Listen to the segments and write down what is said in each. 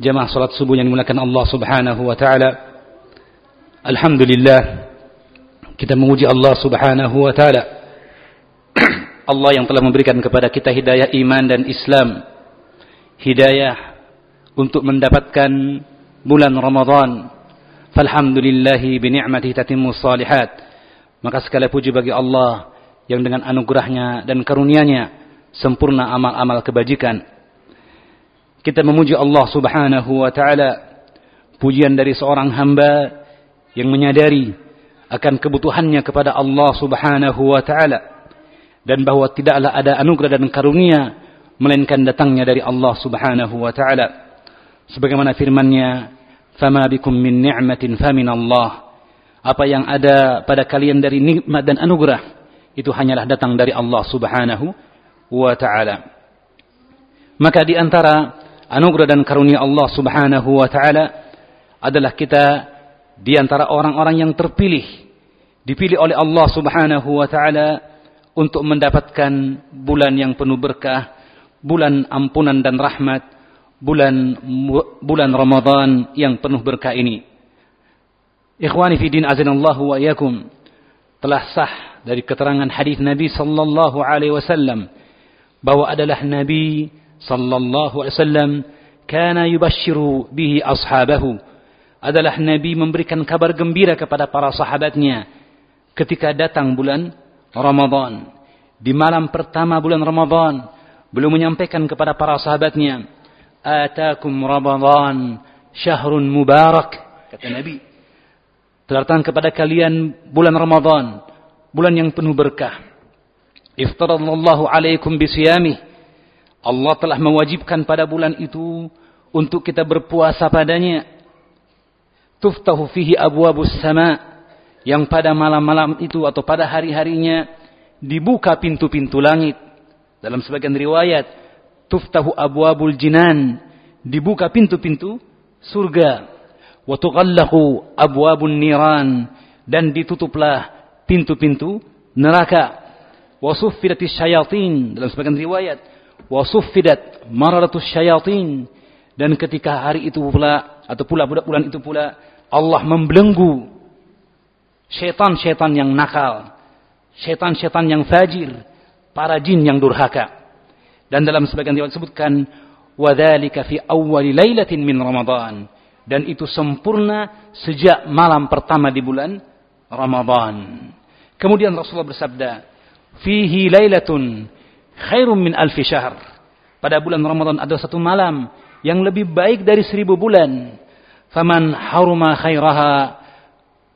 jamaah salat subuh yang dimuliakan Allah Subhanahu wa taala. Alhamdulillah kita memuji Allah Subhanahu wa taala. Allah yang telah memberikan kepada kita hidayah iman dan Islam. Hidayah untuk mendapatkan bulan Ramadan. Falhamdulillahi bi ni'matihi tatimmu salihat. Maka segala puji bagi Allah yang dengan anugerahnya dan karunia-Nya sempurna amal-amal kebajikan kita memuji Allah Subhanahu wa taala. Pujian dari seorang hamba yang menyadari akan kebutuhannya kepada Allah Subhanahu wa taala. Dan bahwa tidaklah ada anugerah dan karunia melainkan datangnya dari Allah Subhanahu wa taala. Sebagaimana firman-Nya fama bikum min ni'matin famin Allah. Apa yang ada pada kalian dari nikmat dan anugerah itu hanyalah datang dari Allah Subhanahu wa taala. Maka di antara anugerah dan karunia Allah Subhanahu wa taala adalah kita di antara orang-orang yang terpilih dipilih oleh Allah Subhanahu wa taala untuk mendapatkan bulan yang penuh berkah, bulan ampunan dan rahmat, bulan bulan Ramadan yang penuh berkah ini. Ikhwani fi din azanallahu wa iyyakum telah sah dari keterangan hadis Nabi sallallahu alaihi wasallam bahwa adalah nabi sallallahu alaihi wasallam kana yubashshiru bihi ashabahu. Adalah nabi memberikan kabar gembira kepada para sahabatnya ketika datang bulan Ramadan. Di malam pertama bulan Ramadan belum menyampaikan kepada para sahabatnya atakum Ramadan syahrun mubarak. Kata nabi datang kepada kalian bulan Ramadan bulan yang penuh berkah. Iftaradallahu alaikum bisiyamih Allah telah mewajibkan pada bulan itu untuk kita berpuasa padanya. Tuftahu fihi abwabus sama yang pada malam-malam itu atau pada hari-harinya dibuka pintu-pintu langit. Dalam sebagian riwayat, tuftahu abwabul jinan, dibuka pintu-pintu surga. Wa tughallaqu abwabun niran dan ditutuplah pintu-pintu neraka. Wa suffidatis syayatin dalam sebagian riwayat wasuffidat mararatus syayatin. Dan ketika hari itu pula atau pula bulan itu pula Allah membelenggu syaitan-syaitan yang nakal syaitan-syaitan yang fajir para jin yang durhaka. Dan dalam sebagian riwayat disebutkan wadzalika fi awwali lailatin min ramadan. Dan itu sempurna sejak malam pertama di bulan Ramadan. Kemudian Rasulullah bersabda fihi lailatun khairum min alfi syahr. Pada bulan Ramadan ada satu malam yang lebih baik dari seribu bulan. Faman haruma khairaha,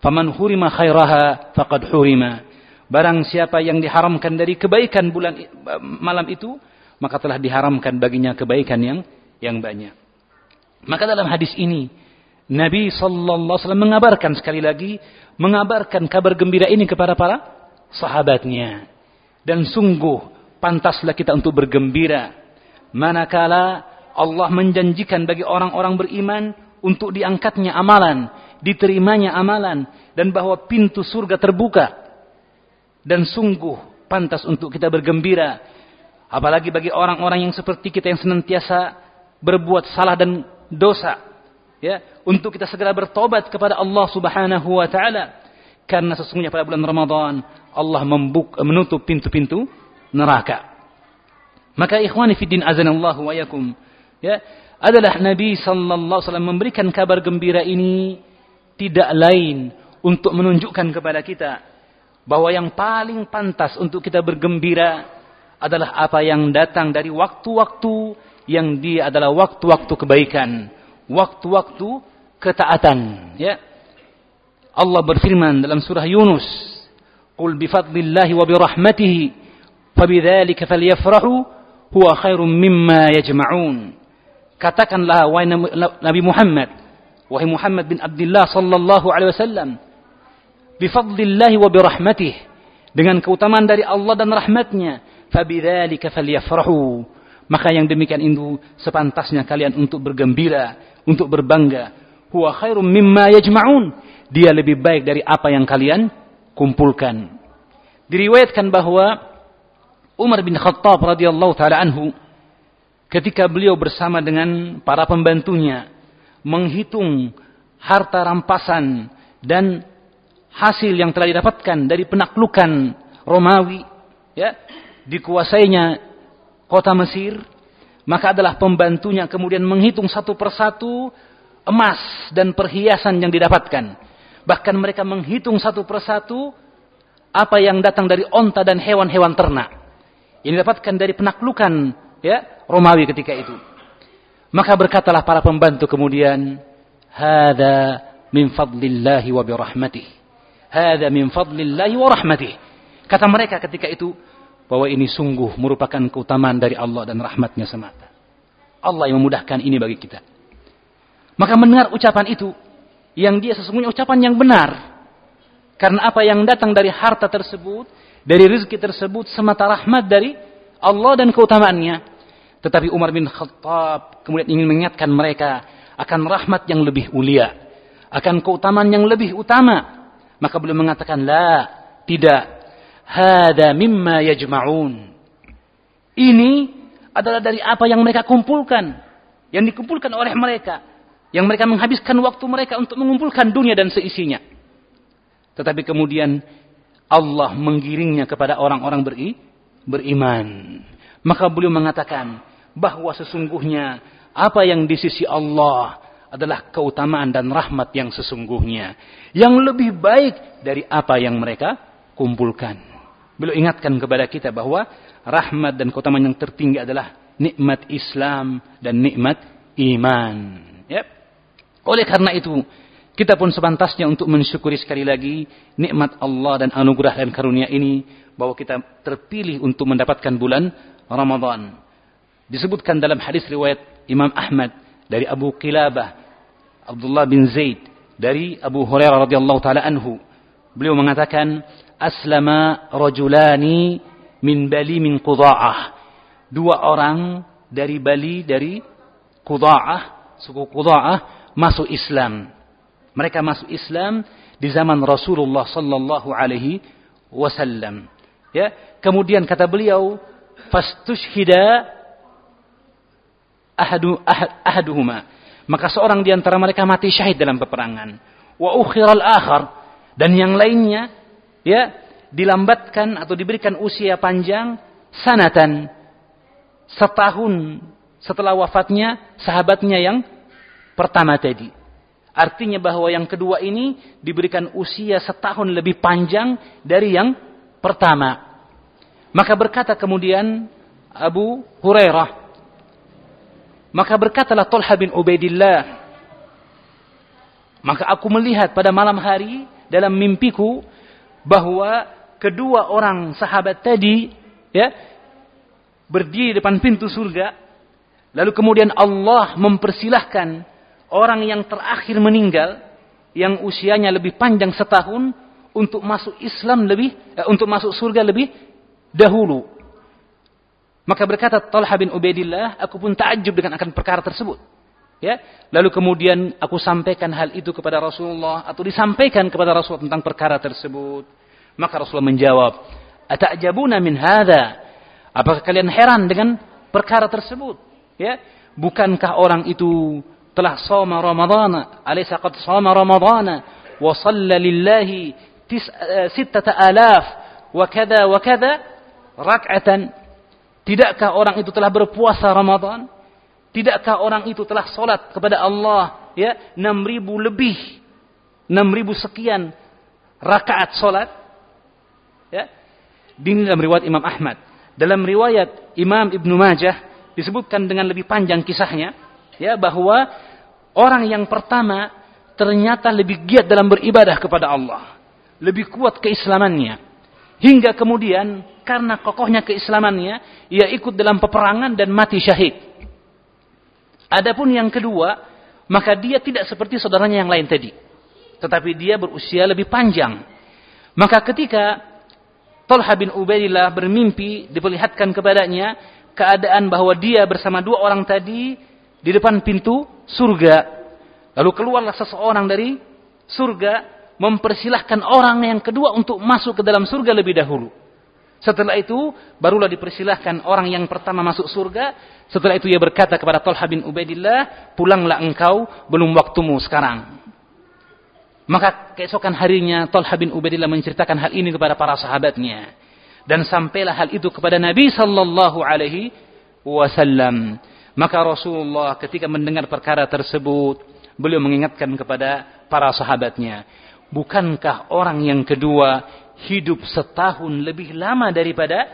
faman hurima khairaha, faqad hurima. Barang siapa yang diharamkan dari kebaikan bulan malam itu, maka telah diharamkan baginya kebaikan yang yang banyak. Maka dalam hadis ini, Nabi sallallahu alaihi wasallam mengabarkan sekali lagi, mengabarkan kabar gembira ini kepada para sahabatnya. Dan sungguh pantaslah kita untuk bergembira. Manakala Allah menjanjikan bagi orang-orang beriman untuk diangkatnya amalan, diterimanya amalan, dan bahwa pintu surga terbuka. Dan sungguh pantas untuk kita bergembira. Apalagi bagi orang-orang yang seperti kita yang senantiasa berbuat salah dan dosa. Ya, untuk kita segera bertobat kepada Allah Subhanahu wa taala. Karena sesungguhnya pada bulan Ramadan Allah membuka, menutup pintu-pintu neraka. Maka ikhwani fiddin azanallahu wa yakum. Ya, adalah Nabi sallallahu alaihi wasallam memberikan kabar gembira ini tidak lain untuk menunjukkan kepada kita bahwa yang paling pantas untuk kita bergembira adalah apa yang datang dari waktu-waktu yang dia adalah waktu-waktu kebaikan, waktu-waktu ketaatan, ya. Allah berfirman dalam surah Yunus, "Qul bi fadlillahi wa bi rahmatihi fabidzalika falyafrahu huwa khairum mimma yajma'un." Katakanlah wahai Nabi Muhammad, wahai Muhammad bin Abdullah sallallahu alaihi wasallam, bi fadlillahi wa bi rahmatihi dengan keutamaan dari Allah dan rahmatnya fabidzalika falyafrahu. Maka yang demikian itu sepantasnya kalian untuk bergembira untuk berbangga. Huwa khairum mimma yajma'un. Dia lebih baik dari apa yang kalian kumpulkan. Diriwayatkan bahwa Umar bin Khattab radhiyallahu taala anhu ketika beliau bersama dengan para pembantunya menghitung harta rampasan dan hasil yang telah didapatkan dari penaklukan Romawi ya dikuasainya kota Mesir, maka adalah pembantunya kemudian menghitung satu persatu emas dan perhiasan yang didapatkan. Bahkan mereka menghitung satu persatu apa yang datang dari onta dan hewan-hewan ternak. Ini didapatkan dari penaklukan ya Romawi ketika itu. Maka berkatalah para pembantu kemudian, "Hada min fadlillahi wa birahmatih." Hada min fadlillahi wa rahmatih. Kata mereka ketika itu, bahwa ini sungguh merupakan keutamaan dari Allah dan rahmatnya semata. Allah yang memudahkan ini bagi kita. Maka mendengar ucapan itu, yang dia sesungguhnya ucapan yang benar. Karena apa yang datang dari harta tersebut, dari rezeki tersebut, semata rahmat dari Allah dan keutamaannya. Tetapi Umar bin Khattab kemudian ingin mengingatkan mereka akan rahmat yang lebih mulia. Akan keutamaan yang lebih utama. Maka beliau mengatakan, La, tidak Hada mimma yajma'un. Ini adalah dari apa yang mereka kumpulkan. Yang dikumpulkan oleh mereka. Yang mereka menghabiskan waktu mereka untuk mengumpulkan dunia dan seisinya. Tetapi kemudian Allah menggiringnya kepada orang-orang beri, beriman. Maka beliau mengatakan bahwa sesungguhnya apa yang di sisi Allah adalah keutamaan dan rahmat yang sesungguhnya. Yang lebih baik dari apa yang mereka kumpulkan. Beliau ingatkan kepada kita bahwa rahmat dan keutamaan yang tertinggi adalah nikmat Islam dan nikmat iman. Ya. Oleh karena itu, kita pun sepantasnya untuk mensyukuri sekali lagi nikmat Allah dan anugerah dan karunia ini bahwa kita terpilih untuk mendapatkan bulan Ramadan. Disebutkan dalam hadis riwayat Imam Ahmad dari Abu Qilabah Abdullah bin Zaid dari Abu Hurairah radhiyallahu taala anhu. Beliau mengatakan aslama rajulani min Bali min Qudha'ah. Dua orang dari Bali dari Qudha'ah, suku Qudha'ah masuk Islam. Mereka masuk Islam di zaman Rasulullah sallallahu alaihi wasallam. Ya, kemudian kata beliau, fastushhida ahadu ahad, ahaduhuma. Maka seorang di antara mereka mati syahid dalam peperangan. Wa ukhiral akhar dan yang lainnya ya dilambatkan atau diberikan usia panjang sanatan setahun setelah wafatnya sahabatnya yang pertama tadi. Artinya bahwa yang kedua ini diberikan usia setahun lebih panjang dari yang pertama. Maka berkata kemudian Abu Hurairah. Maka berkatalah Talha bin Ubaidillah. Maka aku melihat pada malam hari dalam mimpiku bahwa kedua orang sahabat tadi ya berdiri depan pintu surga lalu kemudian Allah mempersilahkan orang yang terakhir meninggal yang usianya lebih panjang setahun untuk masuk Islam lebih eh, untuk masuk surga lebih dahulu. Maka berkata Talha bin Ubaidillah aku pun takjub dengan akan perkara tersebut. Ya. Lalu kemudian aku sampaikan hal itu kepada Rasulullah atau disampaikan kepada Rasulullah tentang perkara tersebut. Maka Rasulullah menjawab, "Ata'jabuna min hadza?" Apakah kalian heran dengan perkara tersebut? Ya, bukankah orang itu telah shoma Ramadan, alaysa qad shoma Ramadan wa shalla lillahi eh, sittata alaf wa kada wa kada rak'atan? Tidakkah orang itu telah berpuasa Ramadan Tidakkah orang itu telah solat kepada Allah ya 6000 lebih 6000 sekian rakaat solat? Ya ini dalam riwayat Imam Ahmad. Dalam riwayat Imam Ibnu Majah disebutkan dengan lebih panjang kisahnya ya bahwa orang yang pertama ternyata lebih giat dalam beribadah kepada Allah lebih kuat keislamannya hingga kemudian karena kokohnya keislamannya ia ikut dalam peperangan dan mati syahid Adapun yang kedua, maka dia tidak seperti saudaranya yang lain tadi. Tetapi dia berusia lebih panjang. Maka ketika Talha bin Ubaidillah bermimpi diperlihatkan kepadanya keadaan bahwa dia bersama dua orang tadi di depan pintu surga. Lalu keluarlah seseorang dari surga mempersilahkan orang yang kedua untuk masuk ke dalam surga lebih dahulu. Setelah itu barulah dipersilahkan orang yang pertama masuk surga. Setelah itu ia berkata kepada Talha bin Ubaidillah, pulanglah engkau, belum waktumu sekarang. Maka keesokan harinya Talha bin Ubaidillah menceritakan hal ini kepada para sahabatnya. Dan sampailah hal itu kepada Nabi sallallahu alaihi wasallam. Maka Rasulullah ketika mendengar perkara tersebut, beliau mengingatkan kepada para sahabatnya, bukankah orang yang kedua hidup setahun lebih lama daripada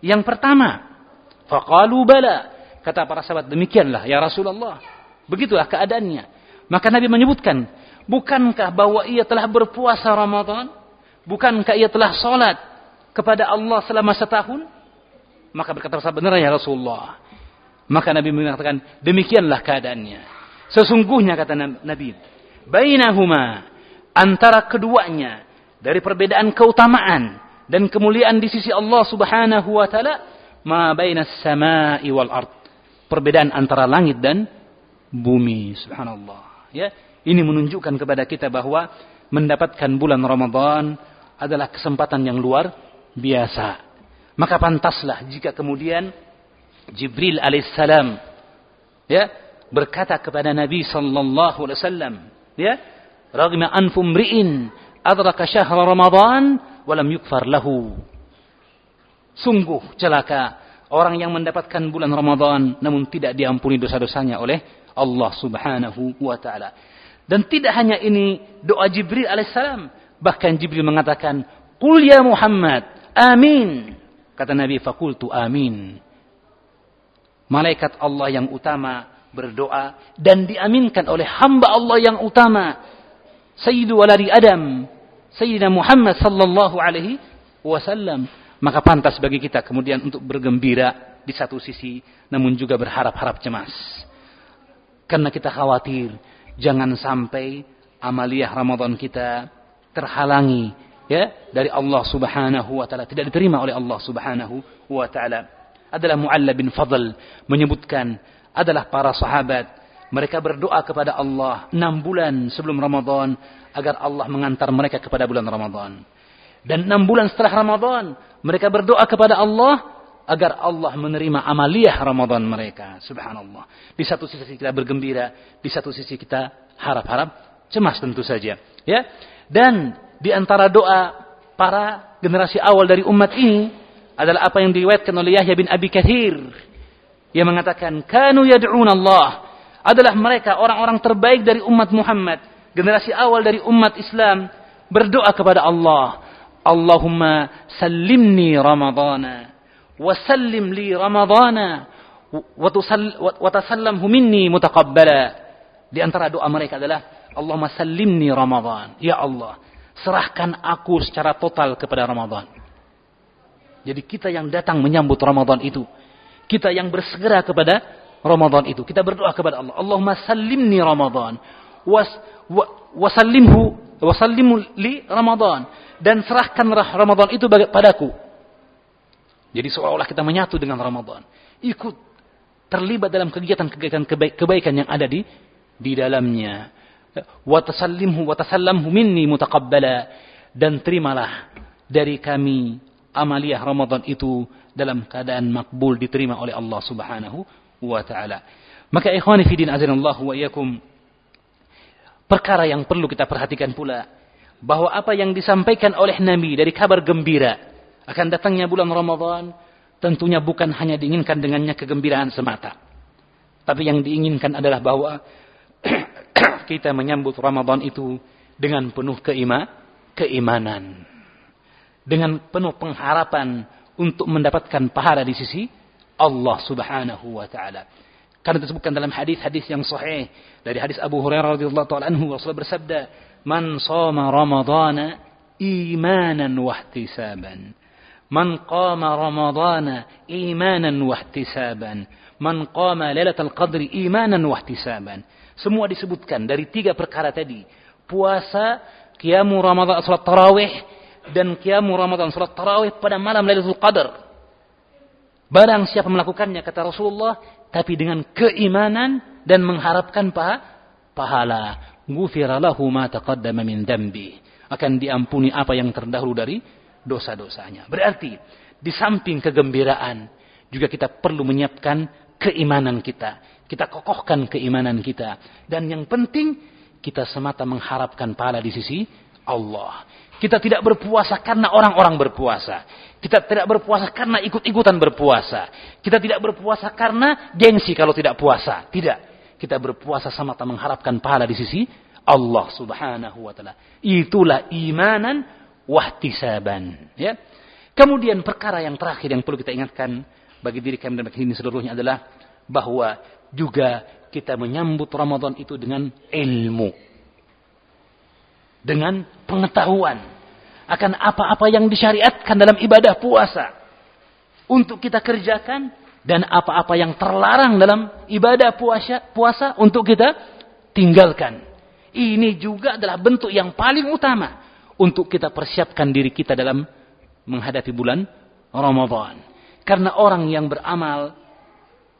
yang pertama. Faqalu bala. Kata para sahabat, demikianlah ya Rasulullah. Begitulah keadaannya. Maka Nabi menyebutkan, bukankah bahwa ia telah berpuasa Ramadan? Bukankah ia telah salat kepada Allah selama setahun? Maka berkata sahabat, benar ya Rasulullah. Maka Nabi mengatakan, demikianlah keadaannya. Sesungguhnya kata Nabi, bainahuma antara keduanya dari perbedaan keutamaan dan kemuliaan di sisi Allah Subhanahu wa taala ma bainas samai wal ard. Perbedaan antara langit dan bumi, subhanallah. Ya, ini menunjukkan kepada kita bahwa mendapatkan bulan Ramadan adalah kesempatan yang luar biasa. Maka pantaslah jika kemudian Jibril alaihissalam ya berkata kepada Nabi sallallahu alaihi wasallam ya ragma anfum ri'in adraka syahra Ramadan walam yukfar lahu. Sungguh celaka orang yang mendapatkan bulan Ramadan namun tidak diampuni dosa-dosanya oleh Allah Subhanahu wa taala. Dan tidak hanya ini doa Jibril alaihissalam, bahkan Jibril mengatakan, "Qul ya Muhammad, amin." Kata Nabi, "Fakultu amin." Malaikat Allah yang utama berdoa dan diaminkan oleh hamba Allah yang utama Sayyidu waladi Adam, Sayyidina Muhammad sallallahu alaihi wasallam. Maka pantas bagi kita kemudian untuk bergembira di satu sisi, namun juga berharap-harap cemas. Karena kita khawatir jangan sampai amaliyah Ramadan kita terhalangi ya dari Allah Subhanahu wa taala, tidak diterima oleh Allah Subhanahu wa taala. Adalah Mualla bin Fadl menyebutkan adalah para sahabat mereka berdoa kepada Allah enam bulan sebelum Ramadan agar Allah mengantar mereka kepada bulan Ramadan. Dan enam bulan setelah Ramadan mereka berdoa kepada Allah agar Allah menerima amaliyah Ramadan mereka. Subhanallah. Di satu sisi kita bergembira, di satu sisi kita harap-harap cemas tentu saja. Ya. Dan di antara doa para generasi awal dari umat ini adalah apa yang diriwayatkan oleh Yahya bin Abi Kathir yang mengatakan kanu yad'un Allah adalah mereka orang-orang terbaik dari umat Muhammad, generasi awal dari umat Islam berdoa kepada Allah, Allahumma sallimni Ramadana wa sallim li Ramadana wa tasallamhu minni mutaqabbala. Di antara doa mereka adalah Allahumma sallimni Ramadan. Ya Allah, serahkan aku secara total kepada Ramadan. Jadi kita yang datang menyambut Ramadan itu, kita yang bersegera kepada Ramadan itu. Kita berdoa kepada Allah. Allahumma sallimni Ramadan. Was, wa, wasallimhu, wasallimu li Ramadan. Dan serahkanlah Ramadan itu padaku. Jadi seolah-olah kita menyatu dengan Ramadan. Ikut terlibat dalam kegiatan-kegiatan kebaikan yang ada di di dalamnya. Watasallimhu watasallamhu minni mutaqabbala dan terimalah dari kami amaliyah Ramadan itu dalam keadaan makbul diterima oleh Allah Subhanahu wa taala. Maka ikhwani fi din azanallahu wa iyyakum perkara yang perlu kita perhatikan pula bahwa apa yang disampaikan oleh Nabi dari kabar gembira akan datangnya bulan Ramadan tentunya bukan hanya diinginkan dengannya kegembiraan semata. Tapi yang diinginkan adalah bahwa kita menyambut Ramadan itu dengan penuh keima, keimanan. Dengan penuh pengharapan untuk mendapatkan pahala di sisi Allah subhanahu wa ta'ala. Karena disebutkan dalam hadis-hadis yang sahih dari hadis Abu Hurairah radhiyallahu taala anhu Rasulullah bersabda, "Man shoma Ramadhana imanan wa ihtisaban." Man qama Ramadhana imanan wa ihtisaban. Man qama Lailatul Qadri imanan wa ihtisaban. Semua disebutkan dari tiga perkara tadi. Puasa, qiyamu Ramadan salat tarawih dan qiyamu Ramadan salat tarawih pada malam Lailatul Qadar. Barang siapa melakukannya kata Rasulullah tapi dengan keimanan dan mengharapkan paha, pahala. Ghufira lahu ma taqaddama min dambi. Akan diampuni apa yang terdahulu dari dosa-dosanya. Berarti di samping kegembiraan juga kita perlu menyiapkan keimanan kita. Kita kokohkan keimanan kita. Dan yang penting kita semata mengharapkan pahala di sisi Allah. Kita tidak berpuasa karena orang-orang berpuasa. Kita tidak berpuasa karena ikut-ikutan berpuasa. Kita tidak berpuasa karena gengsi kalau tidak puasa. Tidak. Kita berpuasa sama sama mengharapkan pahala di sisi Allah subhanahu wa ta'ala. Itulah imanan wahtisaban. Ya. Kemudian perkara yang terakhir yang perlu kita ingatkan bagi diri kami dan bagi ini seluruhnya adalah bahwa juga kita menyambut Ramadan itu dengan ilmu dengan pengetahuan akan apa-apa yang disyariatkan dalam ibadah puasa untuk kita kerjakan dan apa-apa yang terlarang dalam ibadah puasa puasa untuk kita tinggalkan. Ini juga adalah bentuk yang paling utama untuk kita persiapkan diri kita dalam menghadapi bulan Ramadan. Karena orang yang beramal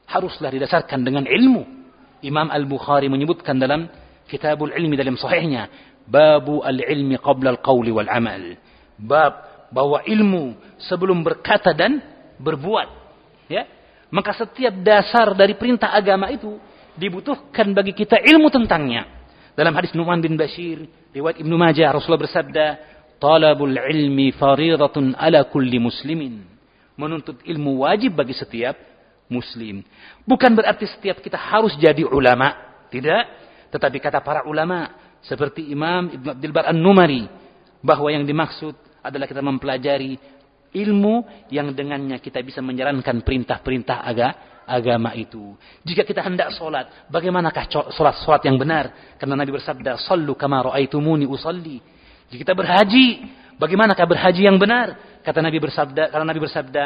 haruslah didasarkan dengan ilmu. Imam Al-Bukhari menyebutkan dalam Kitabul Ilmi dalam sahihnya Babu al-ilmi qabla al-qawli wal amal. Bab bahwa ilmu sebelum berkata dan berbuat. Ya. Maka setiap dasar dari perintah agama itu dibutuhkan bagi kita ilmu tentangnya. Dalam hadis Nu'man bin Bashir, riwayat Ibnu Majah, Rasulullah bersabda, "Talabul ilmi faridatun ala kulli muslimin." Menuntut ilmu wajib bagi setiap muslim. Bukan berarti setiap kita harus jadi ulama, tidak. Tetapi kata para ulama, seperti Imam Ibn Abdul Bar An-Numari bahwa yang dimaksud adalah kita mempelajari ilmu yang dengannya kita bisa menjalankan perintah-perintah aga, agama itu. Jika kita hendak solat, bagaimanakah solat-solat yang benar? Karena Nabi bersabda, Sallu kama ra'aitumuni usalli. Jika kita berhaji, bagaimanakah berhaji yang benar? Kata Nabi bersabda, karena Nabi bersabda,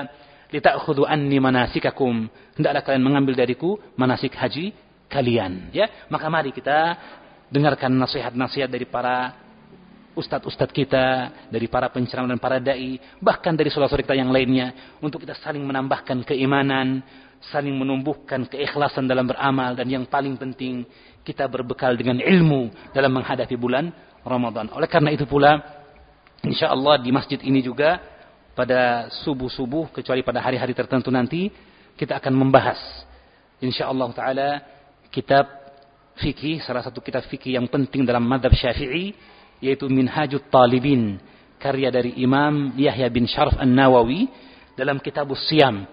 Lita'khudhu anni manasikakum. Hendaklah kalian mengambil dariku manasik haji kalian. Ya, maka mari kita dengarkan nasihat-nasihat dari para ustadz-ustadz kita, dari para penceramah dan para dai, bahkan dari saudara kita yang lainnya, untuk kita saling menambahkan keimanan, saling menumbuhkan keikhlasan dalam beramal, dan yang paling penting, kita berbekal dengan ilmu dalam menghadapi bulan Ramadan. Oleh karena itu pula, insya Allah di masjid ini juga, pada subuh-subuh, kecuali pada hari-hari tertentu nanti, kita akan membahas, insya Allah Ta'ala, kitab fikih, salah satu kitab fikih yang penting dalam madhab syafi'i, yaitu Minhajut Talibin, karya dari Imam Yahya bin Sharaf An-Nawawi, dalam kitab Siam.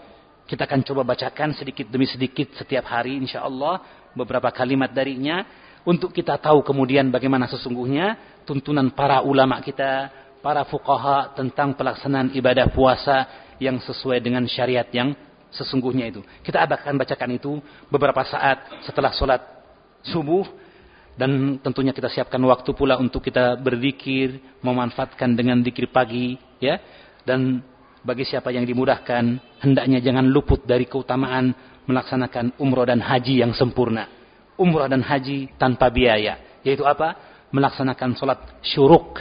Kita akan coba bacakan sedikit demi sedikit setiap hari insya Allah, beberapa kalimat darinya, untuk kita tahu kemudian bagaimana sesungguhnya tuntunan para ulama kita, para fuqaha tentang pelaksanaan ibadah puasa yang sesuai dengan syariat yang sesungguhnya itu. Kita akan bacakan itu beberapa saat setelah sholat subuh dan tentunya kita siapkan waktu pula untuk kita berzikir, memanfaatkan dengan zikir pagi, ya. Dan bagi siapa yang dimudahkan, hendaknya jangan luput dari keutamaan melaksanakan umroh dan haji yang sempurna. Umroh dan haji tanpa biaya, yaitu apa? Melaksanakan sholat syuruk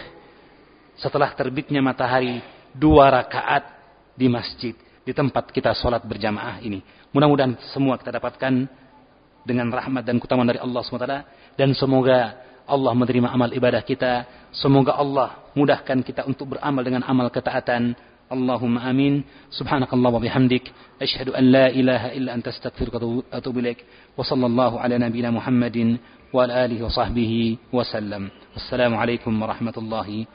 setelah terbitnya matahari dua rakaat di masjid di tempat kita sholat berjamaah ini. Mudah-mudahan semua kita dapatkan dengan rahmat dan keutamaan dari Allah SWT dan semoga Allah menerima amal ibadah kita. Semoga Allah mudahkan kita untuk beramal dengan amal ketaatan. Allahumma amin. Subhanakallah wa bihamdik. Asyhadu an la ilaha illa anta astaghfiruka wa atubu ala nabiyyina Muhammadin wa ala alihi assalamu alaikum warahmatullahi